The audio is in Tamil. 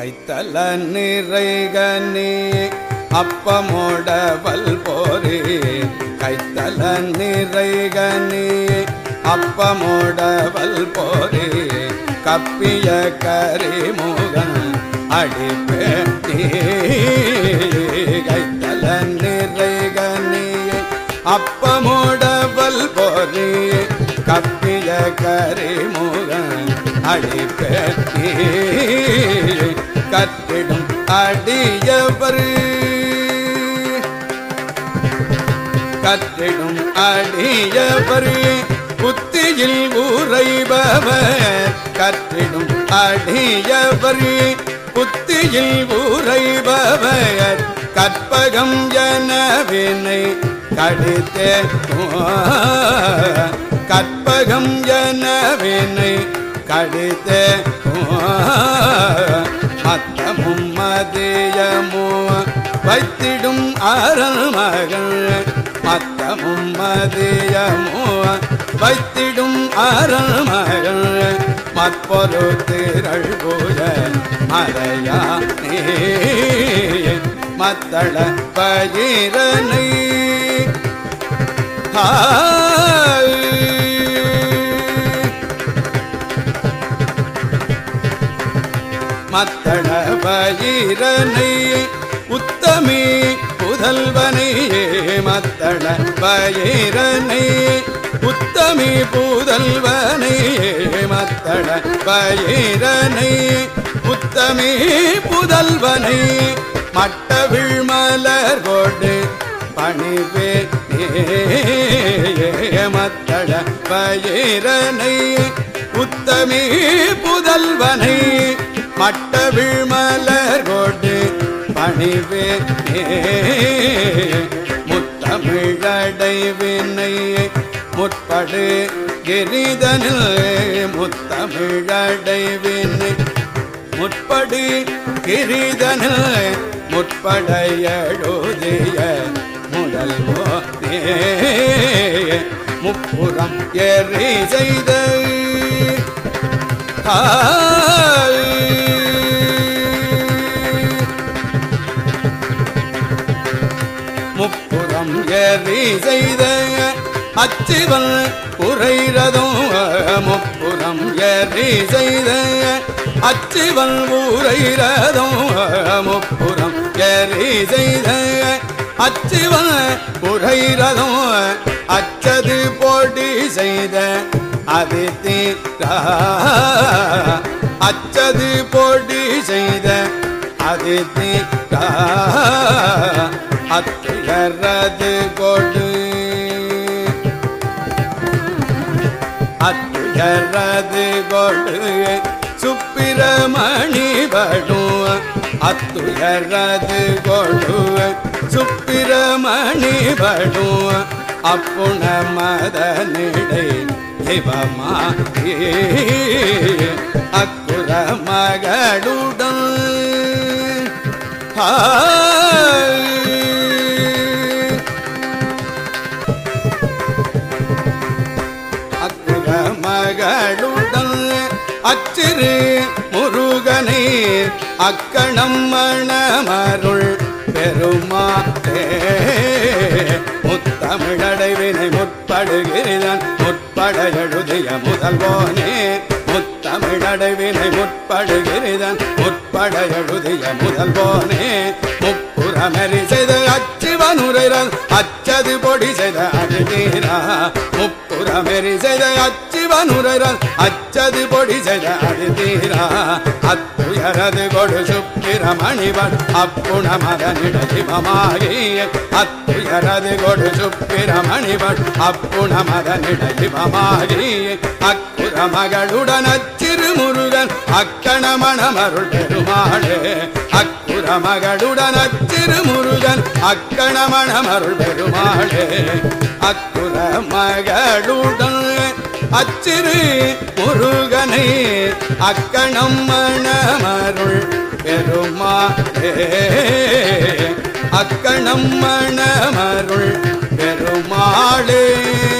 கைத்தல நிறைகனே அப்பமோடவல் போரே. கைத்தல நிறைகனே அப்பமோடவல் போரே. கப்பிய கரிமுகன் அடிப்பேட்டி கைத்தல நிறைகனே அப்பமோடவல் போரே. கப்பிய கரிமுகன் அடிப்பேட்டி கற்றிடும் அடியவர். கற்றிடும் அடியவர். புத்தியில் உறைபவர் கற்றிடும் அடியவர். புத்தியில் உறைபவர் கற்பகம் எனவினை கடித்தே கற்பகம் எனவினை கடித்தே அத்தமும் மதியமோ வைத்திடும் அரணமகள் அத்தமும் மதியமோ வைத்திடும் அரணமகள் மற்பொரு திரள் பூஜ மறையா மத்தள பயிரனை. மத்தள பயிரனை உத்தமே புதல்வனையே மத்தள பயிரனை உத்தமி புதல்வனையே மத்தள பயிரனை உத்தமே புதல்வனை. மட்டவிழ் மலர் கொடு பணிவே மத்தள பயிரனை உத்தமே புதல்வனை. மட்டவிழ் மலர் கொடு பணிவே முத்தமிழடைவினை முற்படு கிரிதனில் முத்தமிழடைவினை முற்படு கிரிதனில் முற்பட எழுதிய முதல் முப்புறம் எறி செய்த. முப்புறம் ஏறி செய்த அச்சிவன் உரைரதும் முப்புறம் ஏறி செய்த அச்சிவன் உரைரதும் முப்புறம் ஏறி செய்த அச்சிவன் உரைரதும் அச்சது போட்டி செய்த அது தீரா அச்சது போட்டி செய்த அது தீரா அத்துயரது கொடு சுப்பிரமணி படும் அத்துயரது கொடு சுப்பிரமணி படும் அப்புண மதனிடை இவமா அக்குர மகளுடன் ஆ அச்சிறு முருகனே அக்கணம் மணமருள் பெருமாட்டே முத்தமிழடைவினை முற்படுகிறான் முற்பட எழுதிய முதல்வோனே. முத்தமிழடைவினை முற்படுகிறான் முற்பட எழுதிய முதல்வோனே. முப்புறமறி செய்த அச்சிவனுரைரன் அச்சது பொடி செய்த அழுதீரா முப்புறமெறி செய்த அச்சிவனுரைரன் அச்சது பொடி செய்த தீரா. அத்துயரது கொடு சுப்பிரமணிவன் அப்புண மதனிட சிவமாகி அத்துயரது கொடு சுப்பிரமணிவன் அப்புண மதனிட சிவமாகி அக்குற மகளுடன் அச்சிறு முருகன் அக்கண மணமருள் பெருமாளே. அக்குர மகளுடன் அச்சிறு முருகன் அக்கண மணமருள் பெருமாளே. அக்குர மகளுடன் அச்சிறு முருகனை அக்கணம் மணமருள் பெருமாளே. அக்கணம் மணமருள் பெருமாளே. பெருமாளே